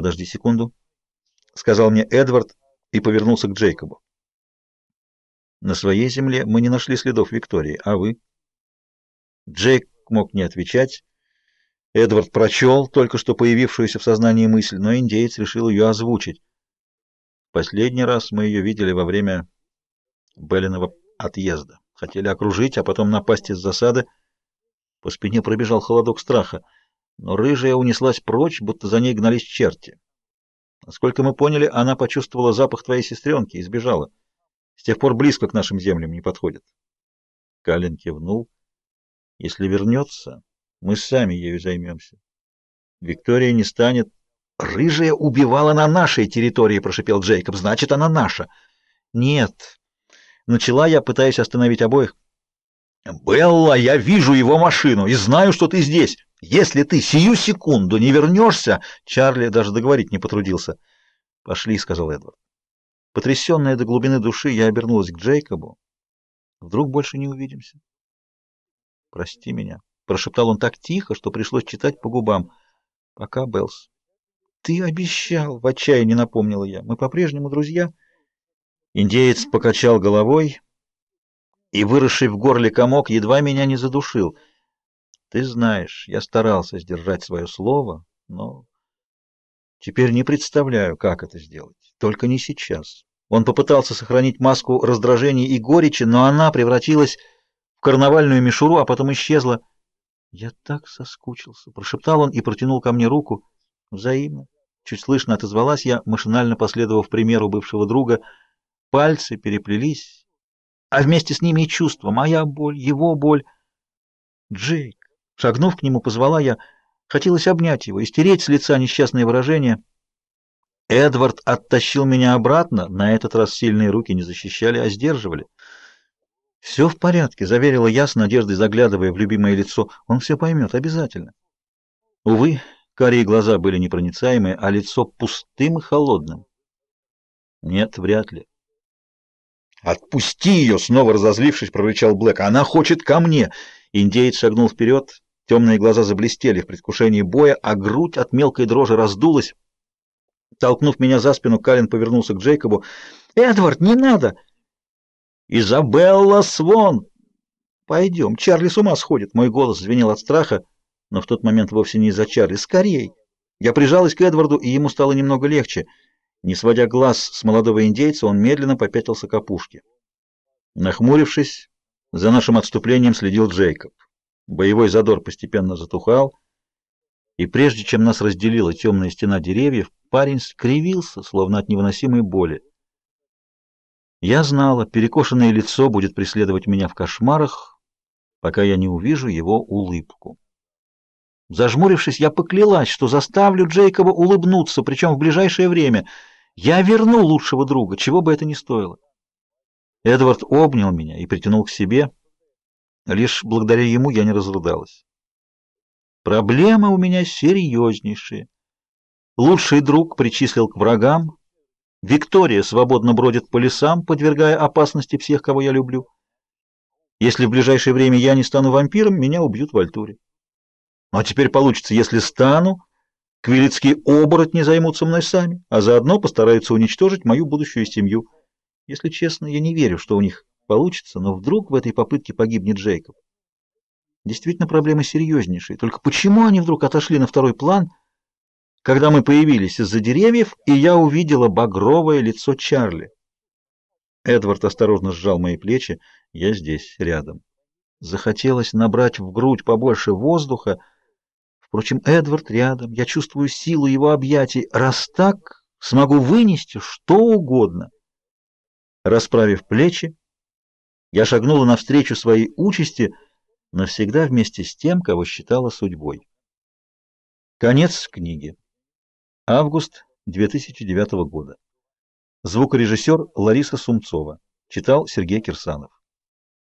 Подожди секунду, сказал мне Эдвард и повернулся к Джейкобу. На своей земле мы не нашли следов Виктории, а вы? Джейк мог не отвечать. Эдвард прочел только что появившуюся в сознании мысль, но индеец решил ее озвучить. Последний раз мы ее видели во время Беллиного отъезда. Хотели окружить, а потом напасть из засады. По спине пробежал холодок страха, но рыжая унеслась прочь, будто за ней гнались черти. Насколько мы поняли, она почувствовала запах твоей сестренки и сбежала. С тех пор близко к нашим землям не подходит. Калин кивнул. Если вернется, мы сами ею займемся. Виктория не станет... «Рыжая убивала на нашей территории», — прошипел Джейкоб. «Значит, она наша». «Нет». Начала я, пытаясь остановить обоих. «Белла, я вижу его машину и знаю, что ты здесь. Если ты сию секунду не вернешься...» Чарли даже договорить не потрудился. «Пошли», — сказал Эдвард. Потрясенная до глубины души, я обернулась к Джейкобу. «Вдруг больше не увидимся?» «Прости меня», — прошептал он так тихо, что пришлось читать по губам. «Пока, Беллс». «Ты обещал!» — в отчаянии напомнила я. «Мы по-прежнему друзья?» Индеец покачал головой и, выросший в горле комок, едва меня не задушил. «Ты знаешь, я старался сдержать свое слово, но теперь не представляю, как это сделать. Только не сейчас». Он попытался сохранить маску раздражения и горечи, но она превратилась в карнавальную мишуру, а потом исчезла. «Я так соскучился!» — прошептал он и протянул ко мне руку. «Взаимно!» — чуть слышно отозвалась я, машинально последовав примеру бывшего друга. Пальцы переплелись, а вместе с ними и чувства. Моя боль, его боль. «Джейк!» — шагнув к нему, позвала я. Хотелось обнять его и стереть с лица несчастное выражение. Эдвард оттащил меня обратно. На этот раз сильные руки не защищали, а сдерживали. «Все в порядке», — заверила я с надеждой, заглядывая в любимое лицо. «Он все поймет, обязательно». Увы, карие глаза были непроницаемые, а лицо пустым и холодным. Нет, вряд ли. «Отпусти ее!» — снова разозлившись, прорычал Блэк. «Она хочет ко мне!» Индеец шагнул вперед, темные глаза заблестели в предвкушении боя, а грудь от мелкой дрожи раздулась. Толкнув меня за спину, Калин повернулся к Джейкобу. «Эдвард, не надо!» «Изабелла Свон!» «Пойдем, Чарли с ума сходит!» Мой голос звенел от страха, но в тот момент вовсе не из-за Чарли. «Скорей!» Я прижалась к Эдварду, и ему стало немного легче. Не сводя глаз с молодого индейца, он медленно попятился к опушке. Нахмурившись, за нашим отступлением следил Джейкоб. Боевой задор постепенно затухал, и прежде чем нас разделила темная стена деревьев, парень скривился, словно от невыносимой боли. Я знала, перекошенное лицо будет преследовать меня в кошмарах, пока я не увижу его улыбку. Зажмурившись, я поклялась, что заставлю Джейкоба улыбнуться, причем в ближайшее время. Я верну лучшего друга, чего бы это ни стоило. Эдвард обнял меня и притянул к себе. Лишь благодаря ему я не разрыдалась. Проблемы у меня серьезнейшие. Лучший друг причислил к врагам, Виктория свободно бродит по лесам, подвергая опасности всех, кого я люблю. Если в ближайшее время я не стану вампиром, меня убьют в Альтуре. Ну, а теперь получится, если стану, квилицкие оборотни займутся мной сами, а заодно постараются уничтожить мою будущую семью. Если честно, я не верю, что у них получится, но вдруг в этой попытке погибнет Джейкоб. Действительно, проблемы серьезнейшие. Только почему они вдруг отошли на второй план – когда мы появились из-за деревьев, и я увидела багровое лицо Чарли. Эдвард осторожно сжал мои плечи. Я здесь, рядом. Захотелось набрать в грудь побольше воздуха. Впрочем, Эдвард рядом. Я чувствую силу его объятий. Раз так, смогу вынести что угодно. Расправив плечи, я шагнула навстречу своей участи, навсегда вместе с тем, кого считала судьбой. Конец книги. Август 2009 года. Звукорежиссер Лариса Сумцова. Читал Сергей Кирсанов.